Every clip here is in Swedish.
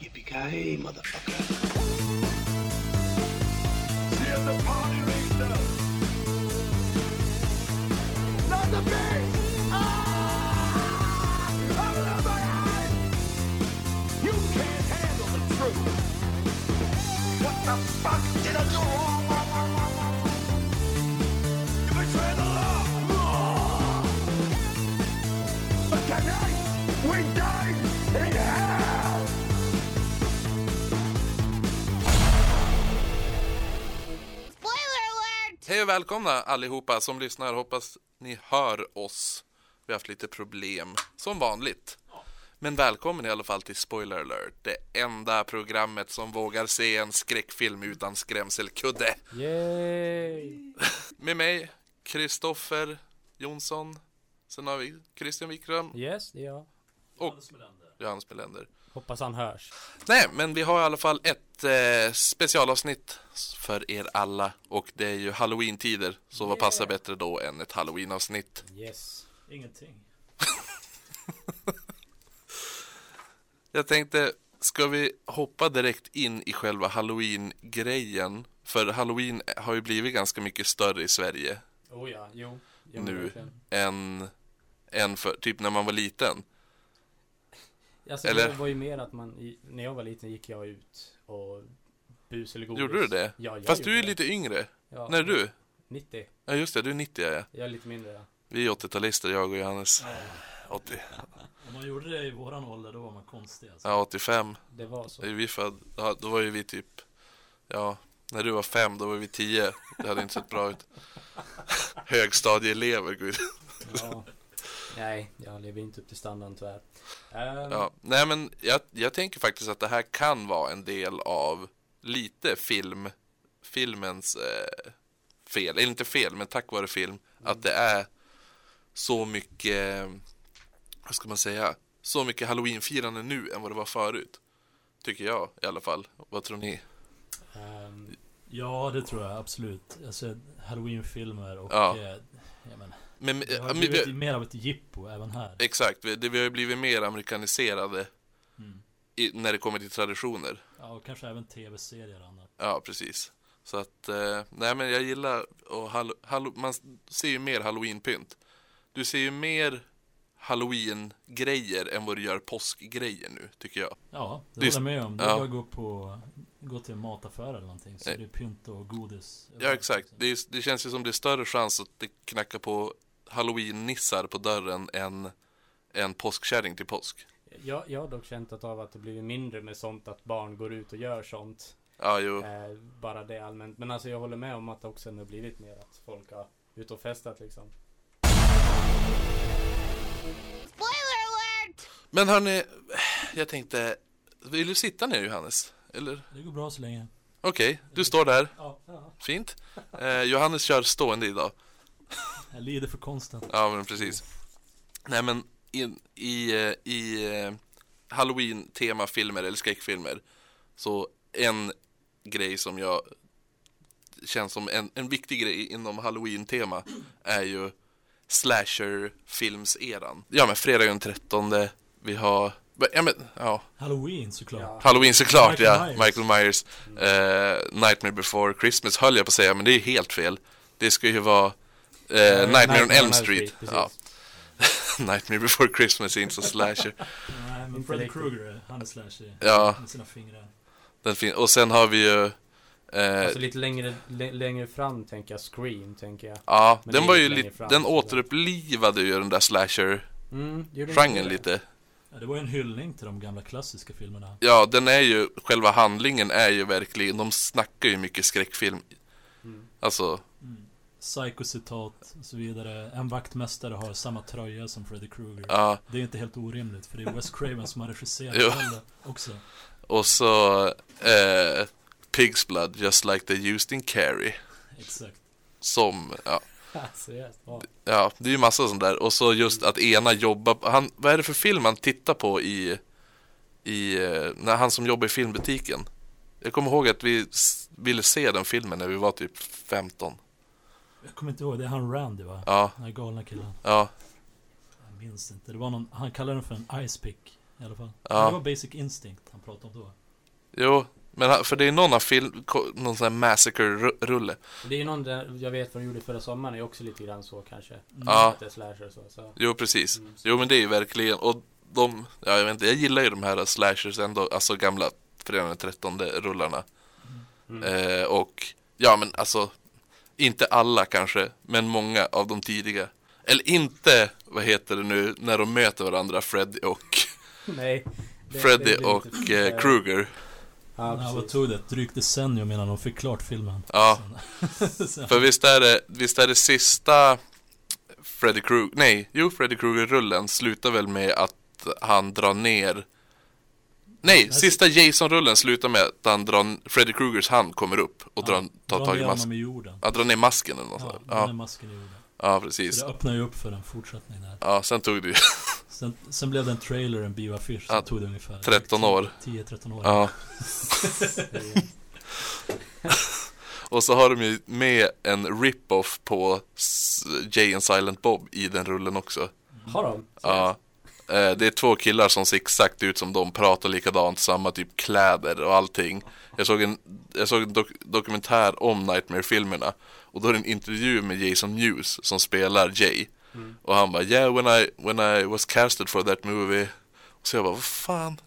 Yippee-ki-yay, motherfucker. The party. Not the my eyes. You can't handle the truth. What the fuck did I do? Hej och välkomna allihopa som lyssnar. Hoppas ni hör oss. Vi har haft lite problem, som vanligt. Men välkommen i alla fall till Spoiler alert, det enda programmet som vågar se en skräckfilm utan skrämselkudde. Yay! Med mig, Kristoffer Jonsson. Sen har vi Christian Wikström Yes, det är jag. och Johannes Melander. Hoppas han hörs. Nej, men vi har i alla fall ett eh, specialavsnitt för er alla och det är ju halloween-tider, så vad passar bättre då än ett halloween-avsnitt? Yes. Ingenting. Jag tänkte, ska vi hoppa direkt in i själva halloween-grejen? För halloween har ju blivit ganska mycket större i Sverige Oh ja, jo. jo nu verkligen. än, än för, typ när man var liten. Alltså, eller- Det var ju mer att man, när jag var liten gick jag ut och bus eller godis. Gjorde du det? Ja, jag Fast du är gjorde lite yngre. det. Ja, När är du? 90. Ja just det, du är 90 ja. Jag är lite mindre. Ja. Vi är 80-talister, jag och Johannes. 80. Om man gjorde det i våran ålder då var man konstig alltså. Ja, 85. Det var så. Är vi född, då var ju vi typ, ja, när du var fem, då var vi tio. Det hade inte sett bra ut. Högstadieelever, gud. Ja. Nej, jag lever inte upp till standarden tyvärr. Ehm, Ja, nej men jag, jag tänker faktiskt att det här kan vara en del av lite film, filmens eh, fel, eller inte fel, men tack vare film, att det är så mycket, vad ska man säga, så mycket halloweenfirande nu än vad det var förut. Tycker jag i alla fall. Vad tror ni? ehm, Ja, det tror jag absolut. Alltså, Halloween-filmer och... Ja. Eh, ja, men, Men, det har blivit vi, mer av ett jippo även här. exakt, det, vi har ju blivit mer amerikaniserade Mm. i, när det kommer till traditioner. Ja, och kanske även tv-serier och annat. Ja, precis. Så att, eh, nej men jag gillar och hallo, hallo, man ser ju mer halloweenpynt. Du ser ju mer halloween-grejer än vad du gör påskgrejer nu, tycker jag. Ja, det Det håller jag med om. Det är ja. bara att gå på... Gå till en mataffär eller någonting. Så Nej. det är pynt och godis. Ja, exakt. Det, är, det känns ju som det är större chans att det knackar på halloween-nissar på dörren än en påskkärring till påsk. jag, jag har dock känt att av att det blivit mindre med sånt att barn går ut och gör sånt. Ja, jo. Eh, bara det allmänt. Men alltså jag håller med om att det också har blivit mer att folk har ut och festat liksom. Spoiler alert! Men hörni, jag tänkte, vill du sitta ner Johannes? Eller? Det går bra så länge. Okej, du står där. Ja, ja. Fint. Eh, Johannes kör stående idag. Jag lider för konsten. Ja, men precis. Nej, men i, i, eh, i eh, Halloween-temafilmer eller skräckfilmer så en grej som jag känns som en, en viktig grej inom Halloween-tema är ju slasher-films-eran. Ja, men fredag den 13, vi har, ja men, ja, Halloween såklart. Ja. Halloween såklart, Michael ja. Myers. Michael Myers. Eh, Nightmare before Christmas höll jag på att säga, men det är helt fel. Det ska ju vara eh, Nightmare on Elm Street. precis. Ja. Nightmare before Christmas är inte så slasher. Nej, men Freddy. Krueger, han är slashy. Ja. Med sina fingrar. Den fin- och sen har vi ju... Eh, Alltså lite längre, lä- längre fram tänker jag Scream tänker jag. ja, men den var ju lite... fram, Den återupplivade ju den där slasher-genren Mm, det? lite. Ja, det var ju en hyllning till de gamla klassiska filmerna. Ja, den är ju... Själva handlingen är ju verkligen... De snackar ju mycket skräckfilm. Mm. Alltså, Psycho-citat och så vidare. En vaktmästare har samma tröja som Freddy Krueger. ja. Det är inte helt orimligt, för det är Wes Craven som har regisserat också. Och så... Eh, Pig's Blood, just like they used in Carrie. Exakt. Som, ja. Seriöst? Ja. Det är ju massa sånt där. Och så just att ena jobbar, han, vad är det för film han tittar på i, i, eh, när han som jobbar i filmbutiken? Jag kommer ihåg att vi ville se den filmen när vi var typ 15. Jag kommer inte ihåg, det är han Randy va? Ja, Den här galna killen. ja, Jag minns inte. Det var någon, han kallade den för en ice pick. i alla fall. Ja. Det var Basic Instinct han pratade om då. Jo, men han- för det är någon av film, någon sån här massacre-rulle. Det är ju någon där, jag vet vad de gjorde förra sommaren, är också lite grann så kanske. Ja. Att det är slasher och så. så. Jo, precis. Mm. Jo, men det är ju verkligen, och de, ja, jag vet inte, jag gillar ju de här slashers ändå, alltså gamla fredagen den 13 rullarna. Mm. Eh, och, ja men alltså, inte alla kanske, men många av de tidiga. Eller inte, vad heter det nu, när de möter varandra, Freddy och, Nej. det- Freddy det och eh, Kruger. Ja, vad tog det? Ett drygt decennium innan de fick klart filmen. Ja, för visst är det, visst är det sista Freddy Krueger, nej, jo Freddy Krueger-rullen slutar väl med att han drar ner Nej, sista Jason-rullen slutar med att han drar, Freddy Krugers hand kommer upp och drar, tar tag i masken. i jorden. Ja, drar ner masken eller något Ja, ner Ja, masken i jorden. ja, Så precis. det öppnar ju upp för en fortsättning där. Ja, sen tog det ju, Sen, sen blev det en trailer, en bioaffisch, som Ja, tog det ungefär 13 år. 10-13 år. ja. Och så har de ju med en rip-off på Jay and Silent Bob i den rullen också. Har de? Ja. Eh, Det är två killar som ser exakt ut som de, pratar likadant, samma typ kläder och allting. Jag såg en, jag såg en dok- dokumentär om Nightmare-filmerna och då är det en intervju med Jason Mewes som spelar Jay. Och han bara yeah when I, when I was casted for that movie. Och så jag bara vad fan,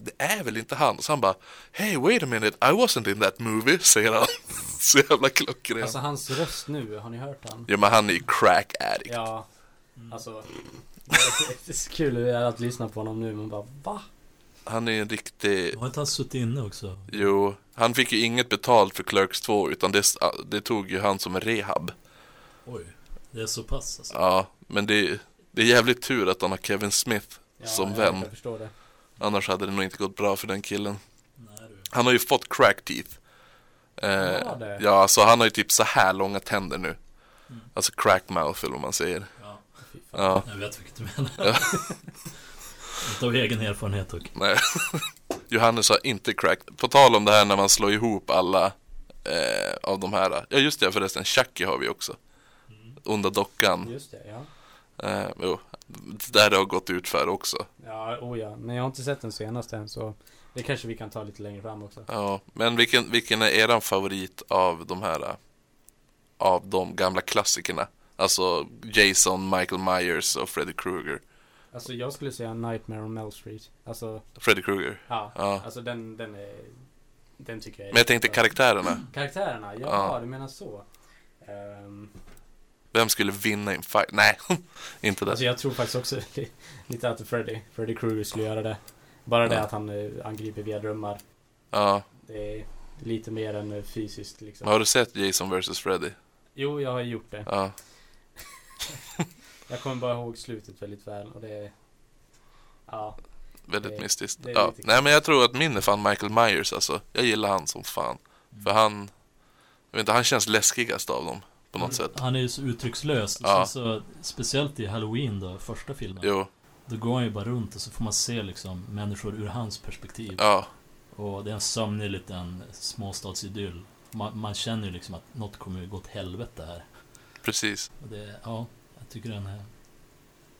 det är väl inte han? Så han bara hey wait a minute I wasn't in that movie, säger han. så jävla klockren. Alltså hans röst nu, har ni hört han? Ja men han är ju crack addict. Ja, alltså. Det är så kul att lyssna på honom nu, man bara va? Han är en riktig Har inte han suttit inne också? Jo, han fick ju inget betalt för Clerks 2 utan det, det tog ju han som en rehab. Oj, det är så pass alltså. Ja, men det, det är jävligt tur att han har Kevin Smith Ja, som jag, vän. Jag förstår det. Annars hade det nog inte gått bra för den killen. Nej, du. Han har ju fått crack teeth. Eh, Ja, det. ja, så han har ju typ så här långa tänder nu. Mm. Alltså crack mouth eller vad man säger. Ja, jag vet vilket du menar. inte av egen erfarenhet dock. nej. Johannes har inte crack. På tal om det här när man slår ihop alla eh, av de här. Ja, just det förresten. Chucky har vi också. Onda dockan. Just det, ja. Eh, jo, där det har gått ut för också. Ja, oh ja. Men jag har inte sett den senaste än så det kanske vi kan ta lite längre fram också. Ja, men vilken, vilken är eran favorit av de här eh, av de gamla klassikerna? Alltså Jason, Michael Myers och Freddy Krueger. Alltså jag skulle säga Nightmare on Mel Street. Alltså, Freddy Krueger. ja. Ja. Alltså den, den är... Den tycker jag är Men jag tänkte bra. karaktärerna. Karaktärerna? Ja, Ja. du menar så. Ehm, Vem skulle vinna i en fight? Nej, inte det. alltså jag tror faktiskt också li- lite att Freddy, Freddy Krueger skulle göra det. Bara det Ja. att han eh, angriper via drömmar. Ja. Det är lite mer än eh, fysiskt liksom. Har du sett Jason vs Freddy? Jo, jag har gjort det. Ja. Jag kommer bara ihåg slutet väldigt väl och det är... Ja, Väldigt Det- mystiskt. det är Ja. Nej men jag tror att min är fan Michael Myers alltså. Jag gillar han som fan. För han, jag vet inte, han känns läskigast av dem. På något sätt. Han är ju så uttryckslös. Ja. så, speciellt i Halloween då, första filmen. Jo, Då går han ju bara runt och så får man se liksom människor ur hans perspektiv. ja. Och det är en sömnig liten småstadsidyll. Man, man känner ju liksom att något kommer ju gå åt helvete här. Precis. Och det, ja, jag tycker den är...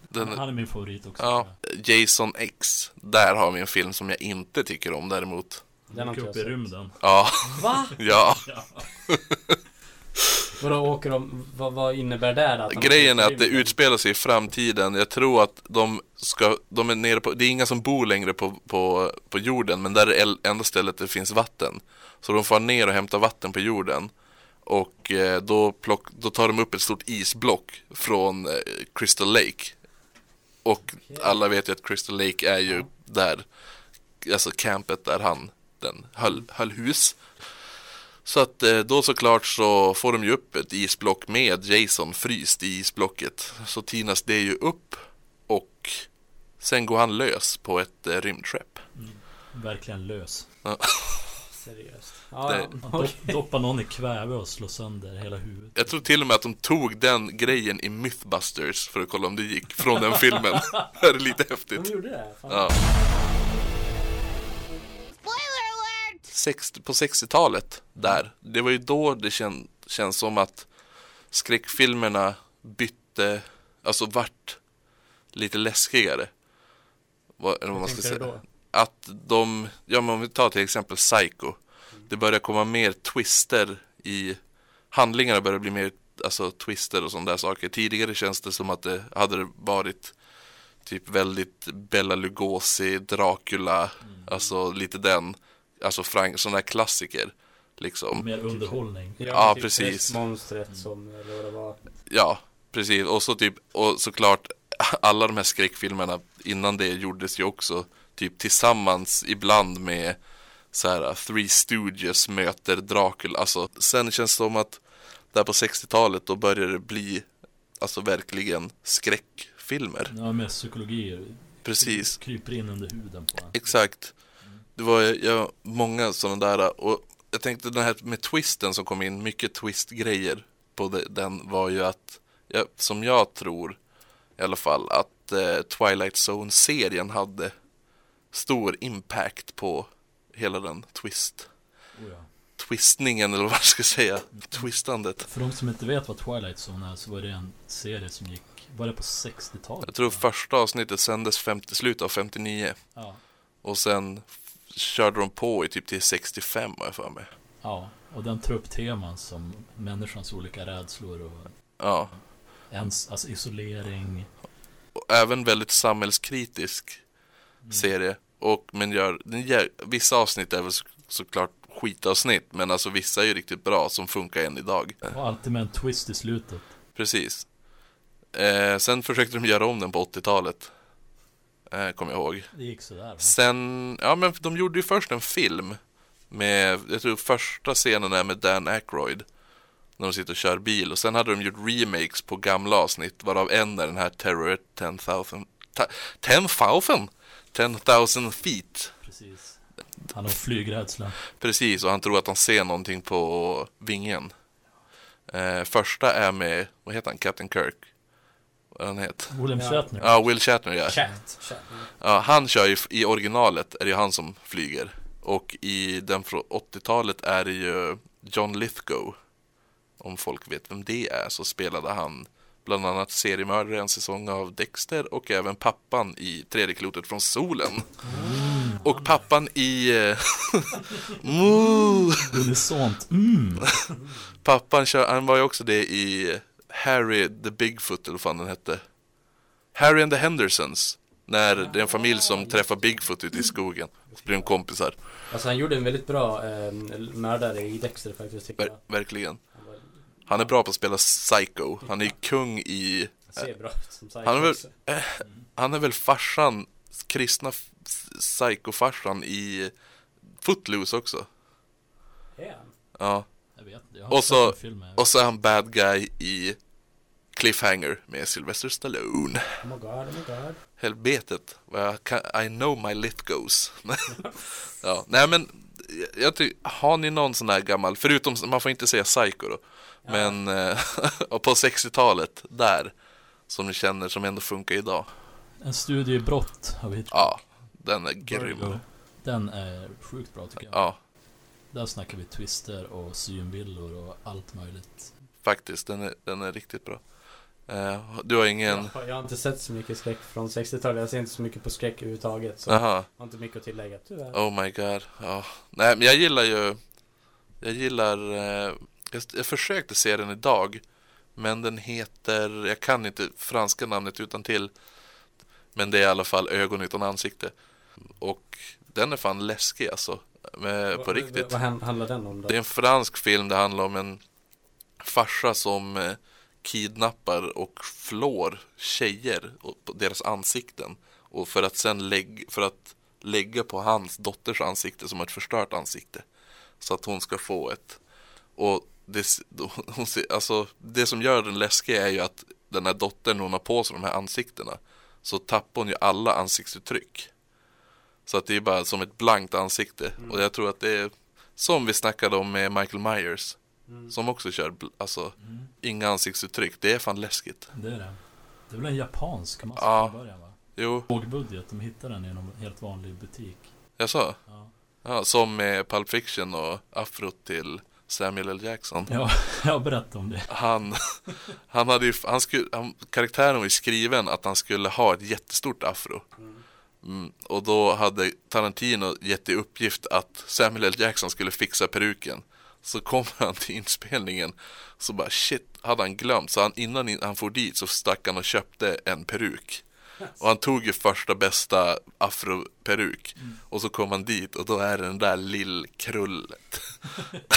Den, han är min favorit också. ja. Jason X. Där har vi en film som jag inte tycker om däremot. den Åker upp i rymden. Ja, Va? ja. Ja. Vadå åker de, vad, vad innebär det? Att Grejen är att det utspelar sig i framtiden. Jag tror att de ska, de är nere på, det är inga som bor längre på, på, på jorden, men där är det enda stället det finns vatten. Så de får ner och hämta vatten på jorden. Och eh, då, plock, då tar de upp ett stort isblock från eh, Crystal Lake. Och alla vet ju att Crystal Lake är ju där, alltså campet där han, den höll, höll hus. Så att eh, då såklart så får de ju upp ett isblock med Jason fryst i isblocket. Så tinas det ju upp och sen går han lös på ett rymdskepp. Verkligen lös. Seriöst. Ja, Det- ja. Han dopp, doppar någon i kväve och slår sönder hela huvudet. Jag tror till och med att de tog den grejen i Mythbusters för att kolla om det gick från den filmen. det är lite De häftigt. gjorde det? Fan. Ja. 60, på 60-talet där, det var ju då det kän, känns som att skräckfilmerna bytte, alltså vart lite läskigare. vad, vad man ska säga. då? Att de, ja men om vi tar till exempel Psycho. Det börjar komma mer twister i handlingarna börjar bli mer alltså twister och sådana där saker. Tidigare känns det som att det hade varit typ väldigt Bella Lugosi, Dracula, alltså lite den, alltså Frank, sådana där klassiker. Liksom. Mer underhållning. Ja, men typ precis. Hästmonstret som, eller vad det var. Ja, precis. Och så typ, och såklart alla de här skräckfilmerna innan det gjordes ju också typ tillsammans ibland med så här Three Stooges möter Dracula. Alltså sen känns det som att där på 60-talet då började det bli alltså verkligen skräckfilmer. Ja, med psykologi. Precis. Kryper in under huden på en. Exakt. Det var ja, många sådana där och jag tänkte den här med twisten som kom in, mycket twistgrejer på det, den var ju att, ja, som jag tror i alla fall, att eh, Twilight Zone-serien hade stor impact på hela den twist, Oh, ja. twistningen eller vad man ska säga, twistandet. För de som inte vet vad Twilight Zone är så var det en serie som gick, var det på 60-talet? Jag tror första avsnittet sändes 50, slutet av 59 Ja. och sen körde de på i typ till 65 har jag för mig. Ja, och den tar upp teman som människans olika rädslor och Ja. ens, alltså isolering. och även väldigt samhällskritisk serie. Och men gör, vissa avsnitt är väl så, såklart skitavsnitt, men alltså vissa är ju riktigt bra som funkar än idag. Och alltid med en twist i slutet. Precis. Eh, sen försökte de göra om den på 80-talet. Eh, Kommer jag ihåg. Det gick sådär va? Sen, ja men de gjorde ju först en film med, jag tror första scenen är med Dan Aykroyd. När de sitter och kör bil och sen hade de gjort remakes på gamla avsnitt varav en är den här Terror 10,000 ta- 10,000 10,000 feet. Precis. Han har flygrädsla. Precis, och han tror att han ser någonting på vingen. Eh, första är med, vad heter han, Captain Kirk? Vad han heter? William. Shatner. Ja, Will Shatner ja. Chat. Chat. Ja, han kör ju, i originalet är det ju han som flyger. Och i den från 80-talet är det ju John Lithgow. Om folk vet vem det är så spelade han bland annat seriemördare en säsong av Dexter och även pappan i Tredje klotet från solen. Och pappan i... eh! Unisont. Mm. Pappan kör, han var ju också det i Harry the Bigfoot eller vad fan den hette. Harry and the Hendersons. När det är en familj som träffar Bigfoot ute i skogen. Så blir de kompisar. Alltså han gjorde en väldigt bra eh, mördare i Dexter faktiskt Ver- verkligen. Han Han är bra på att spela psycho. Han är ju kung i... ser bra ut som psycho Han är väl, också. han är väl farsan, kristna psycho-farsan i Footloose också. Är han? Ja. Jag vet inte. Jag har Och så- filmen. Och så är han bad guy i Cliffhanger med Sylvester Stallone. Oh my god, oh my god. Helvetet, I know my lit goes. ja, nej men, jag tycker, har ni någon sån här gammal, förutom, man får inte säga psycho då, men eh, på 60-talet, där, som ni känner som ändå funkar idag. En studie i brott har vi hittat. Ja, den är grym. Den är sjukt bra tycker jag. Ja, Där snackar vi twister och synvillor och allt möjligt. faktiskt, den är, den är riktigt bra. Eh, du har ingen, Jag, jag har inte sett så mycket skräck från 60-talet. Jag ser inte så mycket på skräck överhuvudtaget. Så aha, jag har inte mycket att tillägga tyvärr. oh my god, ja. Nej men jag gillar ju, jag gillar, eh, jag, jag försökte se den idag, men den heter, jag kan inte franska namnet utan till men det är i alla fall ögon utan ansikte. Och den är fan läskig alltså, med, på Vad- riktigt. Vad, vad han- handlar den om då? Det är en fransk film, det handlar om en farsa som eh, kidnappar och flår tjejer på deras ansikten. Och för att sen lägga, för att lägga på hans dotters ansikte som ett förstört ansikte. Så att hon ska få ett. Och det, hon, alltså, det som gör den läskig är ju att den här dottern, hon har på sig de här ansiktena, så tappar hon ju alla ansiktsuttryck. Så att det är bara som ett blankt ansikte. Och jag tror att det är som vi snackade om med Michael Myers. Som också kör, alltså, inga ansiktsuttryck. Det är fan läskigt. Det är det. Det är väl en japansk mask Ja. från början va? Jo, Lågbudget, de hittade den i någon helt vanlig butik. jag sa. Ja, Ja, som med Pulp Fiction och afrot till Samuel L. Jackson. ja jag berättade om det. Han, han hade ju, han skulle, han, karaktären var ju skriven att han skulle ha ett jättestort afro. Mm, och då hade Tarantino gett i uppgift att Samuel L. Jackson skulle fixa peruken. Så kom han till inspelningen så bara shit, hade han glömt. Så han, innan in- han for dit så stack han och köpte en peruk. Och han tog ju första bästa afroperuk. Och så kom han dit och då är det den där lillkrullet.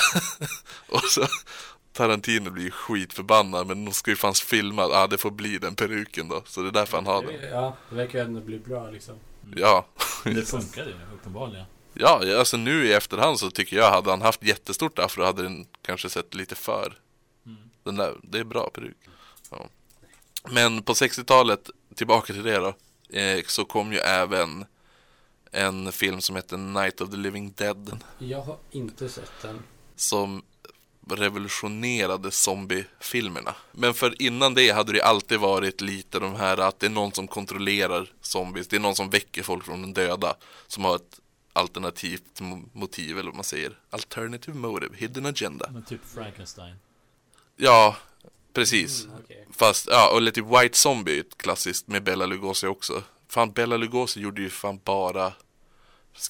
och så Tarantino blir ju skitförbannad men de ska ju fanns filma, ja ah, det får bli den peruken då. Så det är därför han har den. Ja, det verkar ju ändå bli bra liksom. Ja. Det funkar ju uppenbarligen. Ja, alltså nu i efterhand så tycker jag hade han haft jättestort afro hade den kanske sett lite för. Den där, det är bra peruk. Ja. Men på 60-talet, tillbaka till det då, eh, så kom ju även en film som heter Night of the Living Dead Jag har inte sett den. som revolutionerade zombiefilmerna. Men för innan det hade det alltid varit lite de här att det är någon som kontrollerar zombies, det är någon som väcker folk från den döda, som har ett alternativt mo- motiv eller vad man säger. Alternative motive, hidden agenda. Men typ Frankenstein. Ja, precis. Mm, okej. Fast, ja, och lite White Zombie ett klassiskt med Bella Lugosi också. Fan, Bella Lugosi gjorde ju fan bara...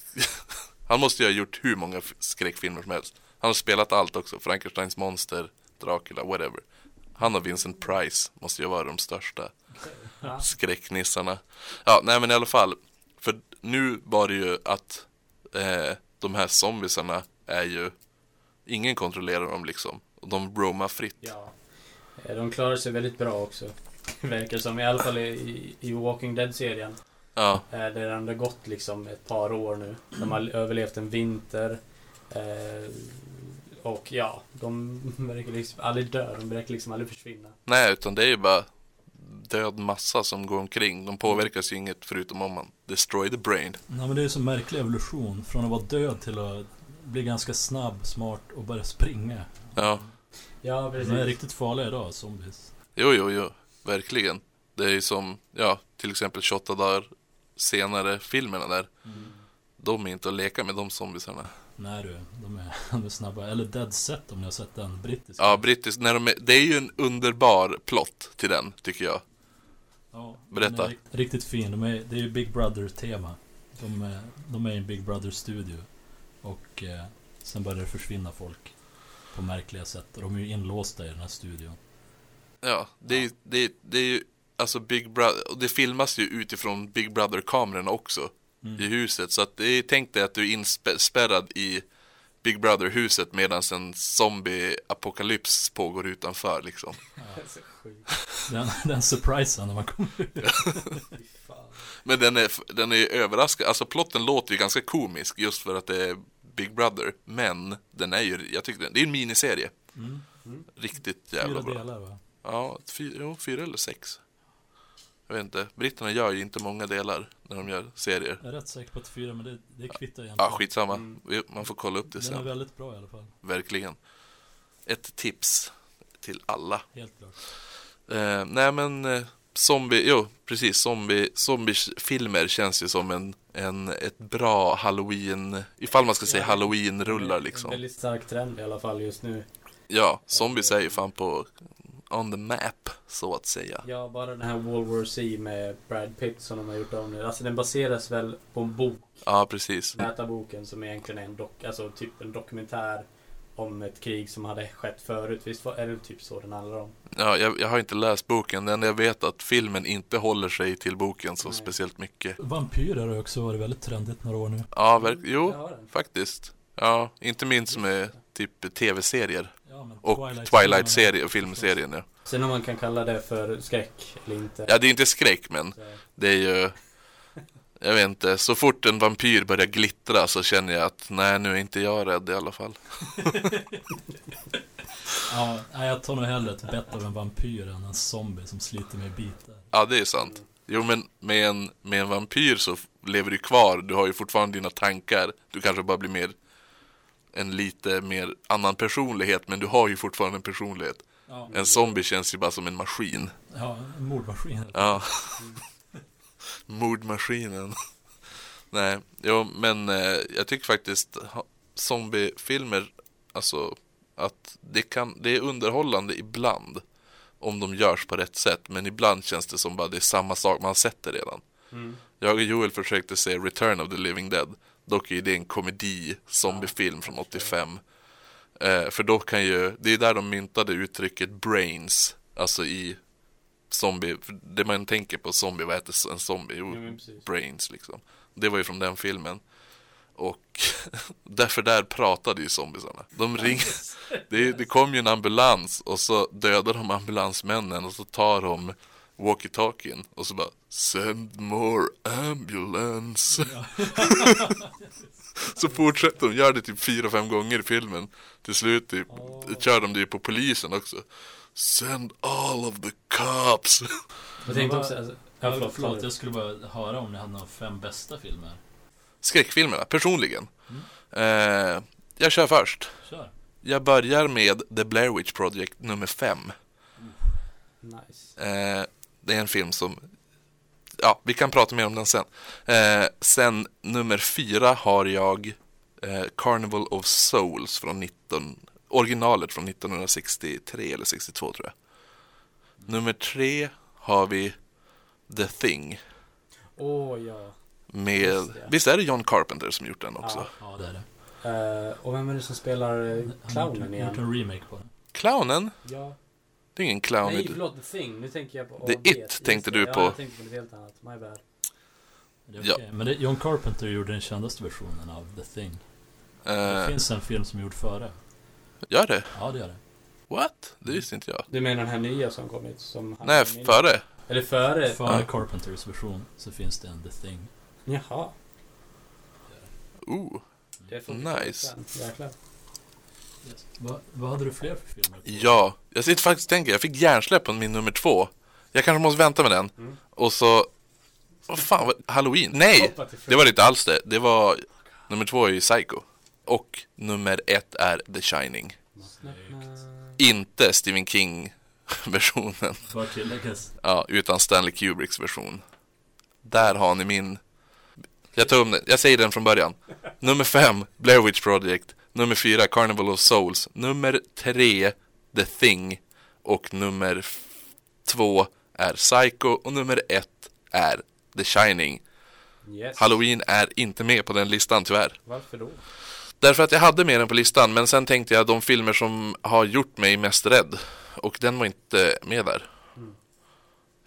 Han måste ju ha gjort hur många skräckfilmer som helst. Han har spelat allt också. Frankensteins monster, Dracula, whatever. Han och Vincent Price måste ju vara de största skräcknissarna. Ja, nej men i alla fall. För nu var det ju att eh, de här zombiesarna är ju... Ingen kontrollerar dem liksom. Och de roamar fritt. Ja. Eh, De klarar sig väldigt bra också. Verkar som, i alla fall i, i Walking Dead-serien. Ja, Eh, Där det ändå gått liksom ett par år nu. De har överlevt en vinter. Eh, och ja, de verkar liksom aldrig dö. De verkar liksom aldrig försvinna. Nej, utan det är ju bara död massa som går omkring. De påverkas ju inget förutom om man destroy the brain. Nej men det är så märklig evolution. Från att vara död till att bli ganska snabb, smart och börja springa. Ja, Ja, De är precis. riktigt farliga idag, zombies. jo, jo, jo, verkligen. Det är ju som, ja, till exempel 28 dagar senare filmerna där. De är inte att leka med de zombiesarna. Nej du, de är, de är snabba. Eller Dead Set om ni har sett den brittiska. Ja, brittiskt, när de är, det är ju en underbar plott till den, tycker jag. Ja, Berätta. Är rikt- riktigt fin. De är, det är ju Big Brother-tema. De, är- de är i en Big Brother-studio. Och eh, sen börjar det försvinna folk. På märkliga sätt. Och de är ju inlåsta i den här studion. Ja, det är, det, är- det är ju, alltså Big Brother, och det filmas ju utifrån Big Brother-kamerorna också. Mm. i huset. Så att det är, tänk dig att du är inspärrad i Big Brother-huset medan en zombie-apokalyps pågår utanför liksom. Sjukt. Den, den surprisen när man kommer ut. Men den är, den är överraskande, alltså plotten låter ju ganska komisk just för att det är Big Brother. Men den är ju, jag tycker den, det är en miniserie. Mm. Riktigt jävla Fyra bra. delar va? Ja, fy, jo, fyra eller sex. Jag vet inte, britterna gör ju inte många delar när de gör serier. Jag är rätt säker på att fyra, men det, det kvittar egentligen. Ja, skitsamma. Mm. Man får kolla upp det Den är sen. väldigt bra i alla fall. Verkligen. Ett tips till alla. Helt klart. Eh, nej men eh, zombie, jo precis, zombie, zombiefilmer känns ju som en, en, ett bra halloween, ifall man ska säga Ja. halloween-rullar En liksom. väldigt stark trend i alla fall just nu. Ja, zombies är ju fan på on the map, så att säga. Ja, bara den här World War C med Brad Pitt som de har gjort om nu. Alltså den baseras väl på en bok. Ja, precis. Läta-boken som egentligen är en dok alltså typ en dokumentär om ett krig som hade skett förut. Visst var, är det typ så den handlar om? Ja, jag, jag har inte läst boken, men jag vet att filmen inte håller sig till boken så Nej. speciellt mycket. Vampyrer har också varit väldigt trendigt några år nu. Ja, verk, jo, den. faktiskt. Ja, inte minst med typ tv-serier men och Twilight- Twilight-serien, filmserien ja. Sen om man kan kalla det för skräck eller inte. Ja, det är inte skräck men Så, det är ju Jag vet inte, så fort en vampyr börjar glittra så känner jag att nej nu är inte jag rädd i alla fall. Ja, jag tar nog hellre ett bett av en vampyr än en zombie som sliter mig i bitar. Ja det är sant. Jo men med en, med en vampyr så lever du kvar, du har ju fortfarande dina tankar. Du kanske bara blir mer En lite mer annan personlighet men du har ju fortfarande en personlighet Ja, En zombie känns ju bara som en maskin ja en mordmaskin. Ja Mordmaskinen Nej, jo men eh, jag tycker faktiskt Zombiefilmer Alltså Att det kan, det är underhållande ibland Om de görs på rätt sätt Men ibland känns det som bara det är samma sak, man har sett det redan Mm. Jag och Joel försökte se Return of the Living Dead. Dock är det en komedi, zombiefilm från 85. Eh, för då kan ju, det är där de myntade uttrycket brains. Alltså i zombie, det man tänker på zombie, vad heter en zombie? Jo, Ja, brains liksom. Det var ju från den filmen. Och därför där pratade ju zombiesarna. De ring, det, det kom ju en ambulans och så dödar de ambulansmännen och så tar de walkie-talkien och så bara Send more ambulance. så fortsätter de, gör det typ fyra, fem gånger i filmen. Till slut typ, kör de det på polisen också. Send all of the cops. Jag tänkte också... Alltså, ja, förlåt, förlåt, jag skulle bara höra om ni hade några fem bästa filmer. Skräckfilmerna, personligen. Eh, jag kör först. Kör. Jag börjar med The Blair Witch Project nummer 5. Nice. Eh, det är en film som, ja, vi kan prata mer om den sen. Eh, sen nummer 4 har jag eh, Carnival of Souls från 19, originalet från 1963 eller 62 tror jag. Nummer 3 har vi The Thing. Åh, ja. Med, visst är det John Carpenter som gjort den också? Ja. Ja, det är det. Eh, och vem är det som spelar eh, Han har gjort, clownen igen? en remake på den. Clownen? Ja. Det är ingen clown. Nej, i- förlåt. The Thing. Nu tänker jag på... The AV. It Just tänkte det. du ja, på. jag tänkte på något helt annat. My bad. Det är Ja. Men det, John Carpenter gjorde den kändaste versionen av The Thing. Det Eh, finns en film som är gjord före. gör det? Ja, det gör det. What? Det visste inte jag. Du menar den här nya som kommit? Som han- Nej, före. Eller före? Före Ja. Carpenters version så finns det en The Thing. Jaha. Ooh. Det vi Nice. Jäklar. Yes. Vad, vad hade du fler för filmer? Ja, jag sitter faktiskt och tänker, jag fick hjärnsläpp på min nummer två. Jag kanske måste vänta med den. Mm. Och så, vad fan, Halloween? Nej! Det var det inte alls det. Det var, nummer två är ju Psycho. Och nummer ett är The Shining. Inte Stephen King-versionen. Bör tilläggas. Ja, utan Stanley Kubricks version. Där har ni min... Jag tar om den. Jag säger den från början. Nummer fem, Blair Witch Project. Nummer fyra, Carnival of Souls. Nummer tre, The Thing. Och nummer två är Psycho. Och nummer ett är The Shining. Yes. Halloween är inte med på den listan tyvärr. Varför då? Därför att jag hade med den på listan, men sen tänkte jag de filmer som har gjort mig mest rädd. Och den var inte med där.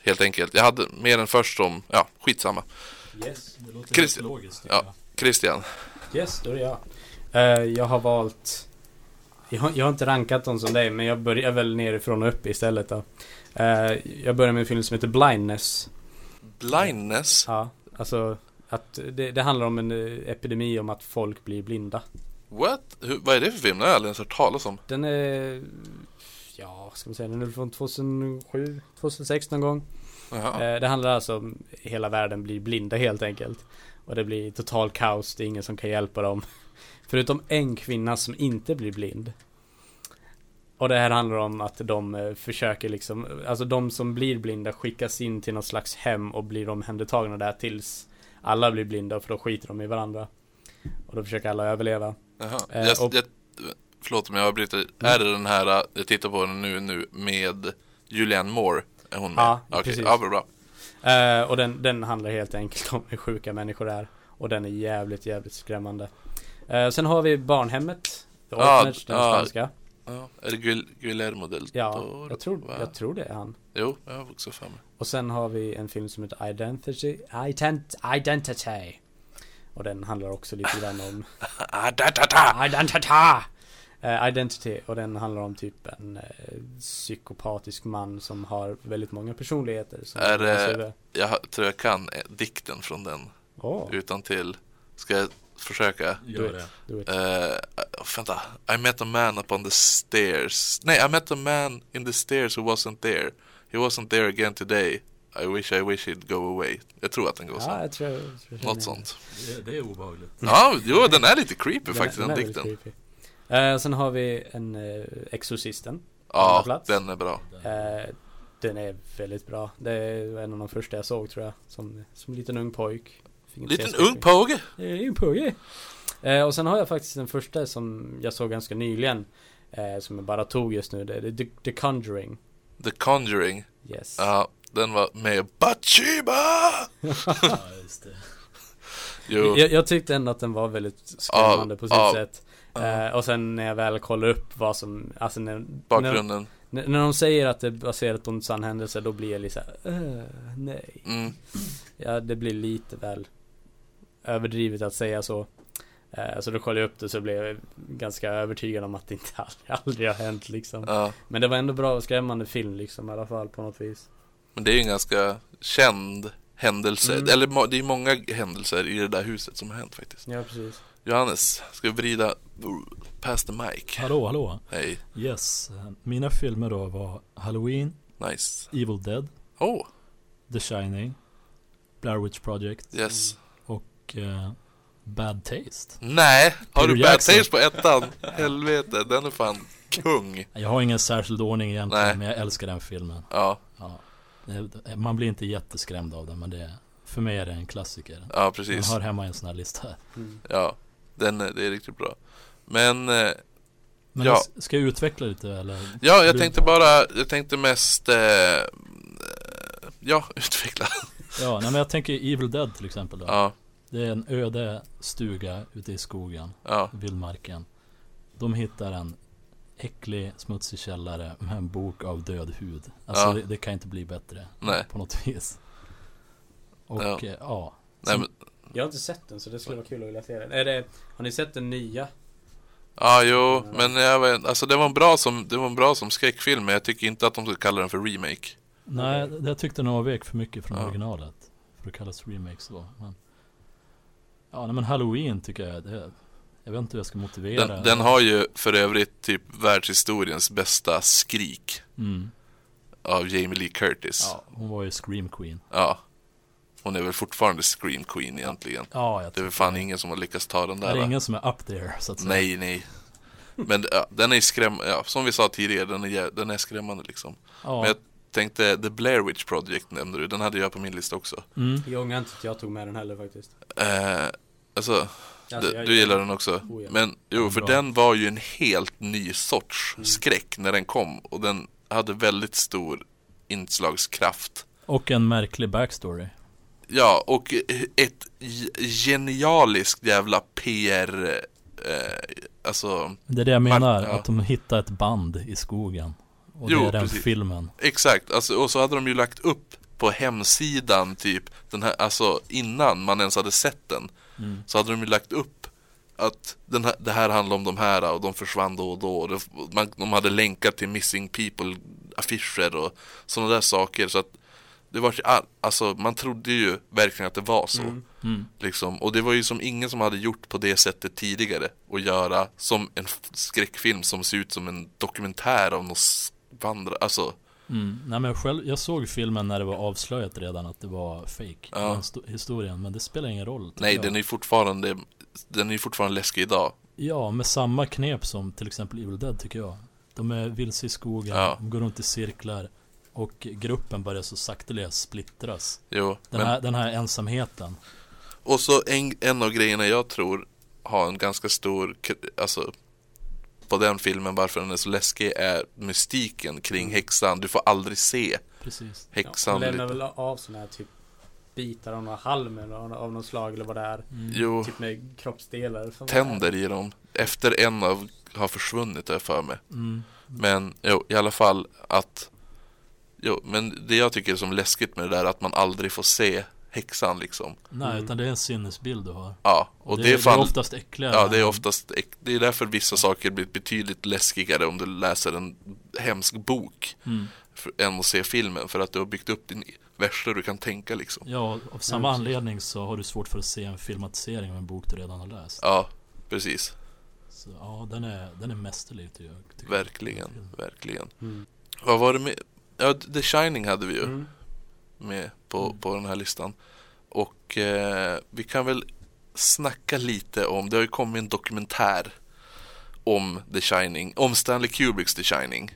Helt enkelt. Jag hade med den först som, ja, skitsamma. Yes. Det låter Chris- helt logiskt Ja, Christian. Yes, då är det jag. Eh, jag har valt... Jag har, jag har inte rankat dem som dig, men jag börjar väl nerifrån och upp istället då. Eh, jag börjar med en film som heter Blindness. Blindness. Ja, alltså att det, det handlar om en eh, epidemi om att folk blir blinda. What? Hur, vad är det för film? Det har jag aldrig ens hört talas om. Den är... Ja, ska man säga? Den är från 2007, 2006 någon gång. Jaha. Det handlar alltså om hela världen blir blinda helt enkelt. Och det blir total kaos, det är ingen som kan hjälpa dem. Förutom en kvinna som inte blir blind. Och det här handlar om att de eh, försöker liksom, alltså de som blir blinda skickas in till något slags hem och blir omhändertagna där tills alla blir blinda för då skiter de i varandra. Och då försöker alla överleva. Jaha. eh, jag, och- jag, förlåt om jag avbryter. Är det den här, äh, jag tittar på den nu, nu med Julianne Moore? Är hon med? Ja, Okej, precis. Ja, bra, bra. Eh, och den, den handlar helt enkelt om hur sjuka människor är. Och den är jävligt, jävligt skrämmande. Eh, sen har vi Barnhemmet. The Orphanage, den ja. svenska. Ja. Är det Guil- Guillermo del Ja, Toro? jag tror, va? jag tror det är han. Jo, jag har också för mig. Och sen har vi en film som heter Identity. Ident, Identity. Och den handlar också lite grann om Ah, da. Identity! Eh, Identity. Och den handlar om typ en eh, psykopatisk man som har väldigt många personligheter. Är huvud. Jag tror jag kan dikten från den Åh, utan till. Ska jag försöka? Gör det. do it. Uh, vänta. I met a man upon the stairs. Nej, I met a man in the stairs who wasn't there. He wasn't there again today. I wish I wish he'd go away. Jag tror att den går så. Ja, jag tror, jag tror jag känner Något sånt. Det, det är obehagligt. Ja, jo, den är lite creepy Den är- faktiskt, den, väldigt dikten. Eh, sen har vi en uh, Exorcisten. Ja, plats. den är bra. Eh, den är väldigt bra. Det är en av de första jag såg tror jag. Som, som liten ung pojk. Liten ung påge. En pojke. Eh, och sen har jag faktiskt den första som jag såg ganska nyligen. Eh, som jag bara tog just nu. Det är The, The Conjuring. The Conjuring. Yes. Ja, Den var med Bathsheba! Ja, just det. Jo, Jag, jag tyckte ändå att den var väldigt skrämmande Ja, på sitt ja. sätt. Eh, och sen när jag väl kollar upp vad som, alltså när, när, bakgrunden. när, när de säger att det är baserat på en sann händelse, då blir jag lite såhär, uh, nej. Mm. Ja, det blir lite väl överdrivet att säga så. Eh, så då kollade jag upp det så blev jag ganska övertygad om att det inte aldrig, aldrig har hänt liksom. Ja, Men det var ändå bra och skrämmande film liksom i alla fall på något vis. men det är ju en ganska känd händelse. Mm. Eller det är många händelser i det där huset som har hänt faktiskt. Ja, precis. Johannes, ska vi vrida past the mic? Hallå, hallå. Hej, Yes. Mina filmer då var Halloween, nice. Evil Dead, Oh, The Shining, Blair Witch Project yes. Och eh, Bad Taste. Nej, har Peter du bad Jackson. taste på ettan? Helvete, den är fan kung. Jag har ingen särskild ordning egentligen, Nej. men jag älskar den filmen. Ja, Ja. Det- Man blir inte jätteskrämd av den, men det, för mig är det en klassiker. ja Den precis. hör hemma i en sån här lista. Mm. Ja, den, är- det är riktigt bra. Men, eh, Men Ja. ska jag utveckla lite eller? ja, jag tänkte bara, jag tänkte mest, eh, ja, utveckla. Ja, nej, men jag tänker Evil Dead till exempel då. Ja, Det är en öde stuga ute i skogen, ja, vildmarken. De hittar en äcklig, smutsig källare med en bok av död hud. Alltså Ja. det, det kan inte bli bättre nej, på något vis. Och Ja. ja, ja nej men, Jag har inte sett den så det skulle vara kul att vilja se den. Är det, har ni sett den nya? ja, jo, men jag vet, alltså det var en bra som, det var en bra som skräckfilm, men jag tycker inte att de ska kalla den för remake. nej, det- jag tyckte nog avvek för mycket från Ja. originalet. För att kallas remakes då. Men, ja, nej, men Halloween tycker jag, det, jag vet inte hur jag ska motivera. Den, den har ju för övrigt typ världshistoriens bästa skrik Mm. av Jamie Lee Curtis. Ja, hon var ju Scream Queen. Ja. Hon är väl fortfarande Scream Queen egentligen. Ja, jag Det är väl fan ingen som har lyckats ta den Det där är va? ingen som är up there så att säga. Nej, nej. Men ja, den är skrämmande, ja, som vi sa tidigare, den är, den är skrämmande liksom. Ja. Men jag tänkte, The Blair Witch Project nämnde du, den hade jag på min lista också. Mm. Jag ångrar inte att jag tog med den heller faktiskt. Eh, alltså, Alltså, du, jag- du gillar den också? Oh, ja. Men jo, för Bra. den var ju en helt ny sorts Mm. skräck när den kom. Och den hade väldigt stor inslagskraft. Och en märklig backstory. Ja, och ett genialiskt jävla PR, eh, alltså Det är det jag menar, Ja. att de hittar ett band i skogen. Och Jo, det är den precis. filmen. Exakt, alltså, och så hade de ju lagt upp på hemsidan typ den här, alltså innan man ens hade sett den Mm. så hade de ju lagt upp att den här, det här handlar om de här och de försvann då och då och det, man, de hade länkar till missing people affischer och sådana där saker så att det var all- alltså man trodde ju verkligen att det var så Mm. Mm. liksom och det var ju som ingen som hade gjort på det sättet tidigare att göra som en skräckfilm som ser ut som en dokumentär av något vandra, alltså Mm. Nej men själv, jag såg filmen när det var avslöjat redan att det var fake. Ja. Historien, men det spelar ingen roll. Nej, jag. den är fortfarande Den är fortfarande läskig idag Ja, med samma knep som till exempel Evil Dead tycker jag. De är vilse i skogen, Ja. de går runt i cirklar. Och gruppen börjar så sakteliga splittras. Jo, Den, men, här, den här ensamheten. Och så en, en av grejerna jag tror har en ganska stor Alltså På den filmen varför den är så läskig är mystiken kring häxan Du får aldrig se Precis. Ja, häxan de lämnar väl av sådana här typ bitar av några halm eller av, av något slag eller vad det är. Mm. Jo, Typ med kroppsdelar. som tänder i dem Efter en av har försvunnit har jag för mig Mm. Men jo, i alla fall att Jo, men det jag tycker är som läskigt med det där är att man aldrig får se häxan liksom Nej, Mm. utan det är en sinnesbild du har. Ja, och det, är det fan är oftast äckligare. Ja, det är oftast äck- Det är därför vissa saker blir betydligt läskigare om du läser en hemsk bok Mm. för, än att se filmen för att du har byggt upp din värsta du kan tänka liksom. Ja, av samma precis. anledning så har du svårt för att se en filmatisering av en bok du redan har läst. Ja, precis. Så, ja, den är, den är mästerlig tycker jag. tycker Verkligen, jag. verkligen. Mm. Vad var det med? Ja, The Shining hade vi ju Mm. med på, Mm. på den här listan. Och eh, vi kan väl snacka lite om, det har ju kommit en dokumentär om The Shining, om Stanley Kubricks The Shining.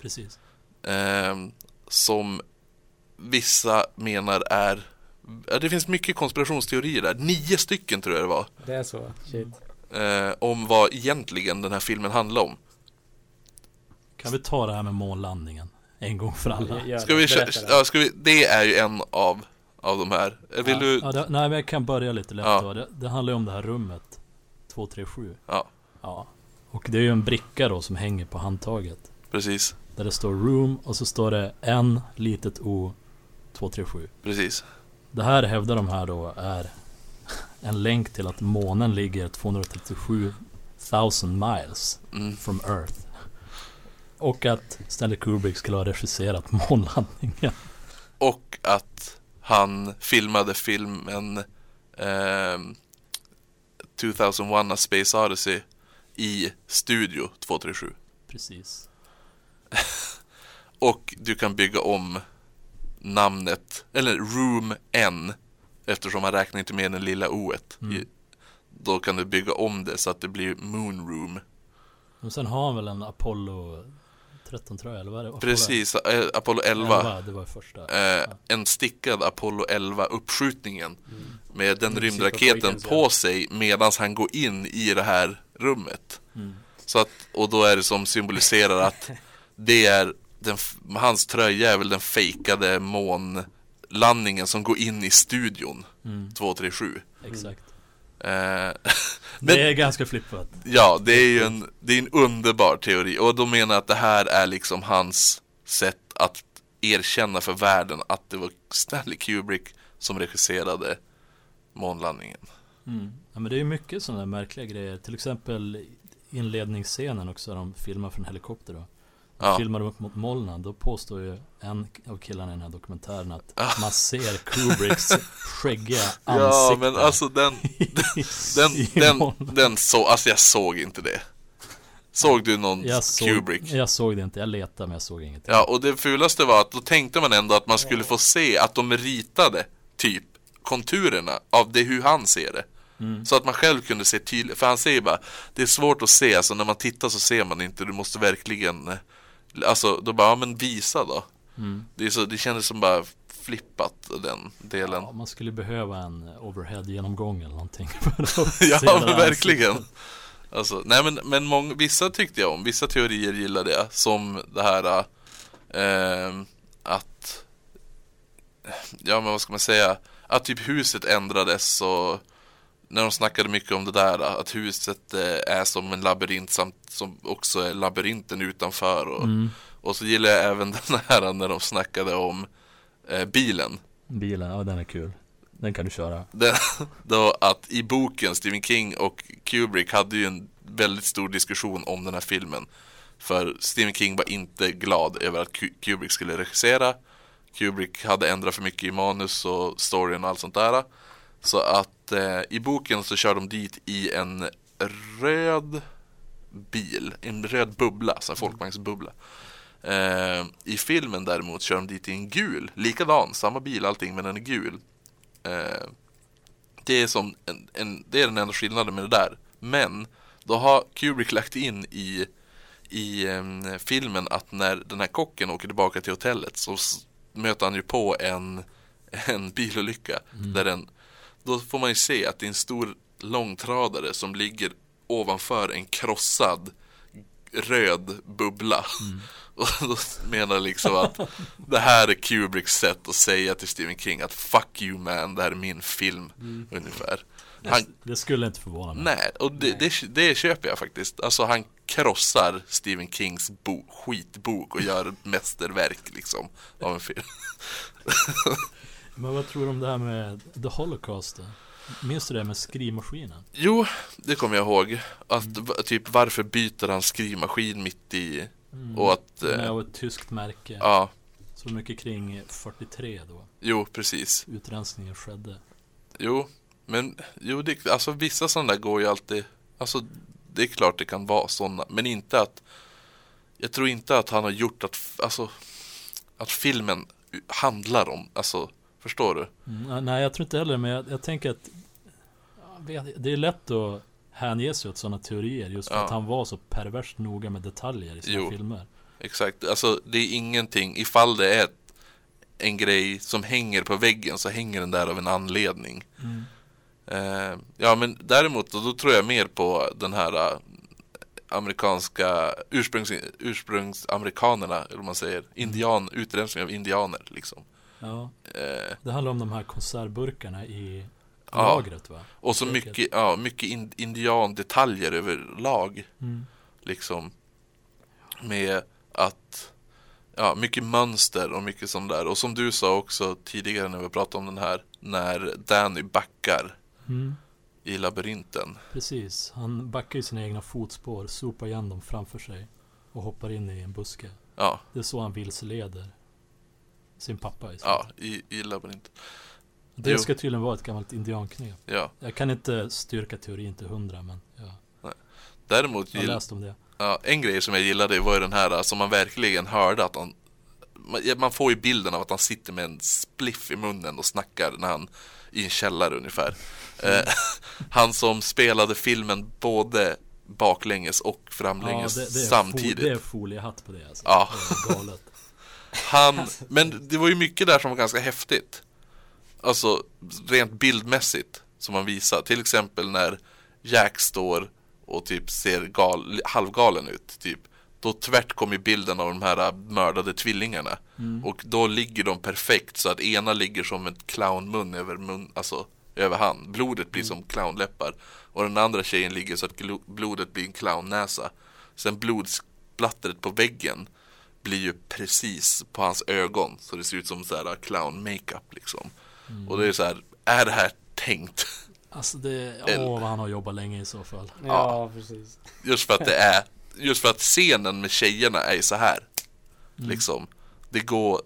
Precis. Ehm, som vissa menar är ja, Det finns mycket konspirationsteorier där, nio stycken tror jag det var Det är så, shit. eh, Om vad egentligen den här filmen handlar om Kan vi ta det här med månlandningen En gång för alla. Ska det. vi, ja, ska vi, det är ju en av, av de här. Vill ja, du? Ja, det, nej, men jag kan börja lite lätt Ja. då. Det, det handlar ju om det här rummet. 237. Ja, Ja. Och det är ju en bricka då som hänger på handtaget. precis. Där det står room och så står det en litet o 237. Precis. Det här hävdar de här då är en länk till att månen ligger 237 000 miles Mm. from Earth. Och att Stanley Kubrick skulle ha regisserat månlandningen. Och att han filmade filmen ehm, 2001 A Space Odyssey i Studio 237. Precis. Och du kan bygga om namnet, eller Room N, eftersom han räknar inte med den lilla o Mm. Då kan du bygga om det så att det blir Moon Room. Men sen har han väl en Apollo 13 tror jag, eller vad är det? Precis, eh, Apollo 11. 11, det var första. Eh, en stickad Apollo 11 uppskjutningen med den Mm, rymdraketen på sig medan han går in i det här rummet. Mm. Så att, och då är det som symboliserar att det är den, hans tröja är väl den fejkade månlandningen som går in i studion Mm, 237. exakt. Eh, Men- det är ganska flippat. ja, det är ju en, det är en underbar teori och då menar att det här är liksom hans sätt att erkänna för världen att det var Stanley Kubrick som regisserade månlandningen. Mm. Ja, men det är ju mycket sådana där märkliga grejer. Till exempel inledningsscenen också, de filmar från helikopter då. Ja. filmar upp mot molnen, då påstår ju en av killarna i den här dokumentären att Ah. man ser Kubricks skäggiga ansikte. Ja, men alltså den, den, den, den så, alltså jag såg inte det. Såg du någon jag såg, Kubrick? Jag såg det inte, jag letade men jag såg ingenting. Ja, och det fulaste var att då tänkte man ändå att man skulle få se att de ritade typ konturerna av det hur han ser det. Mm. Så att man själv kunde se tydligt, för han säger bara Det är svårt att se, alltså när man tittar så ser man inte, du måste verkligen eh, Alltså, då bara, ja men visa då Mm. Det, är så, det kändes som bara flippat den delen Ja, man skulle behöva en overhead-genomgång eller någonting Ja, men verkligen. Alltså, nej men, men många, vissa tyckte jag om, vissa teorier gillade jag Som det här ehm, Att Ja men vad ska man säga Att typ huset ändrades och När de snackade mycket om det där Att huset eh, är som en labyrint samt som också är labyrinten utanför och, Mm. och så gillar jag även den här när de snackade om eh, bilen Bilen, ja den är kul. Den kan du köra. den, då att i boken Stephen King och Kubrick hade ju en väldigt stor diskussion om den här filmen. För Stephen King var inte glad över att Ku- Kubrick skulle regissera. Kubrick hade ändrat för mycket i manus och storyn och allt sånt där. Så att eh, i boken så kör de dit i en röd bil, en röd bubbla, så här folkvagnsbubbla. Eh, I filmen däremot kör de dit i en gul, likadan, samma bil allting men den är gul. Eh, det är som en, en, det är den enda skillnaden med det där. Men då har Kubrick lagt in i, i em, filmen att när den här kocken åker tillbaka till hotellet så möter han ju på en, en bilolycka. Där den, då får man ju se att det är en stor långtradare som ligger ovanför en krossad röd bubbla. Och då menar jag liksom att det här är Kubricks sätt att säga till Stephen King att fuck you man, det här är min film ungefär. Han, Det skulle inte förvåna mig. nej, och det, det, det köper jag faktiskt. Alltså han krossar Stephen Kings bo, skitbok och gör ett mästerverk liksom av en film. Men vad tror du om det här med The Holocaust då? Minns du det med skrivmaskinen? Jo, det kommer jag ihåg. Att v- typ varför byter han skrivmaskin mitt i och att eh, av ett tyskt märke. ja, Så mycket kring 43 då. jo precis. Utrensningen skedde. Jo, men jo, det, alltså vissa sådana där går ju alltid, alltså det är klart det kan vara sådana, men inte att, jag tror inte att han har gjort att, alltså, att filmen handlar om, alltså, förstår du? Mm, nej, jag tror inte heller men jag, jag tänker att vet, Det är lätt att hänge sig åt sådana teorier just för Ja. att han var så perverst noga med detaljer i sina Jo. filmer. Exakt, alltså det är ingenting, ifall det är en grej som hänger på väggen så hänger den där av en anledning. Mm. Eh, ja men däremot då, då tror jag mer på den här eh, amerikanska ursprungs, ursprungsamerikanerna, eller man säger, indian, utrensning av indianer liksom. Ja, Eh, det handlar om de här konservburkarna i Ja. lagret va? och så mycket, ja, mycket in, indiandetaljer överlag. Mm. Liksom med att Ja, mycket mönster och mycket sånt där. Och som du sa också tidigare när vi pratade om den här När Danny backar Mm. i labyrinten Precis, han backar i sina egna fotspår, sopar igen dem framför sig och hoppar in i en buske. Ja, Det är så han vilseleder sin pappa i ja i, i labyrinten Det Jo. ska tydligen vara ett gammalt indianknep. Ja, Jag kan inte styrka teorin till hundra men ja, däremot jag har läst om det. ja, En grej som jag gillade var ju den här som man verkligen hörde att han man- ja, Man får ju bilden av att han sitter med en spliff i munnen och snackar när han I en källare ungefär eh, Han som spelade filmen både baklänges och framlänges det, det, är samtidigt det är foliehatt på det alltså. Ja. Det är galet. Han, men det var ju mycket där som var ganska häftigt. Alltså rent bildmässigt som man visar. Till exempel när Jack står och typ ser gal, halvgalen ut. Typ. Då tvärt kommer bilden av de här mördade tvillingarna. Och då ligger de perfekt så att ena ligger som en clownmun över mun, alltså över han. Blodet blir som clownläppar. Och den andra tjejen ligger så att blodet blir en clownnäsa. Sen blodsplattret på väggen blir ju precis på hans ögon. Så det ser ut som så här clown makeup liksom. Och det är så här, är det här tänkt? Alltså det, Eller- åh vad han har jobbat länge i så fall. Ja, precis. Just för att det är, just för att scenen med tjejerna är så här. Liksom, det går,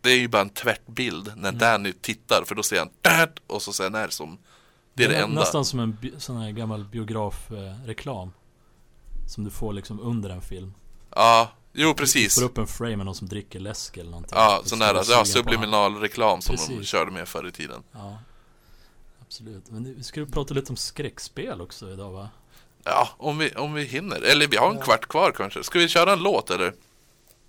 det är ju bara en tvärt bild när Danny tittar för då ser han "Dad!" och så sen är det som, det är det nä- enda. Nästan som en sån här gammal biografreklam. som du får liksom under en film. Ja, jo Du precis. får upp en frame med någon som dricker läsk eller någonting. Ja, sån där, ja, subliminal reklam som de Precis. körde med förr i tiden. Ja. Absolut. Men vi ska ju prata lite om skräckspel också idag va? Ja, om vi, om vi hinner. Eller vi har en kvart kvar kanske. Ska vi köra en låt eller?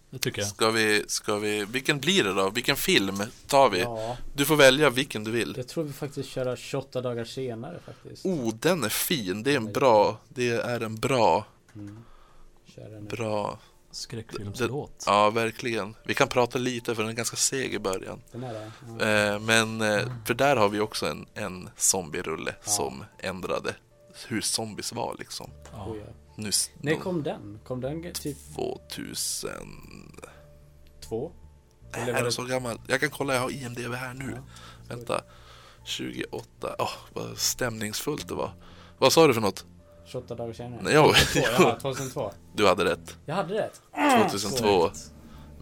Det tycker jag. Ska vi, ska vi, vilken blir det då? Vilken film tar vi? Ja, Du får välja vilken du vill. jag tror vi faktiskt köra 28 dagar senare faktiskt. Oh, den är fin. Det är en bra, det är en bra, Mm. Kör den nu. bra, Skräckfilmslåt. ja verkligen. Vi kan prata lite för den är ganska seg i början. Den är det? Ja. Eh, men, eh, för där har vi också en, en zombierulle Ja. som ändrade hur zombies var liksom. Ja. Oh. Nu, När kom den? Kom den typ 2000... två? Eller Är den det- så gammal? Jag kan kolla, jag har IMDB här nu. Ja. Vänta. 28. Åh, vad stämningsfullt det var. Vad sa du för något? 28 dagar senare? Nej, jo. 2002, jaha, 2002. Du hade rätt. Jag hade rätt. 2002. Korrekt.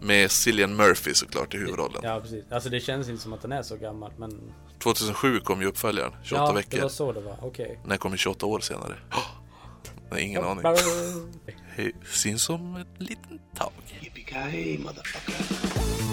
Med Cillian Murphy såklart i huvudrollen. Ja, precis. Alltså det känns inte som att den är så gammal, men... 2007 kom ju uppföljaren. 28 ja, veckor. det var så det var. Okej. Den kom ju 28 år senare. Nej, ingen aning. Hej, syns om ett litet tag. Yippee-ki-yay, motherfucker.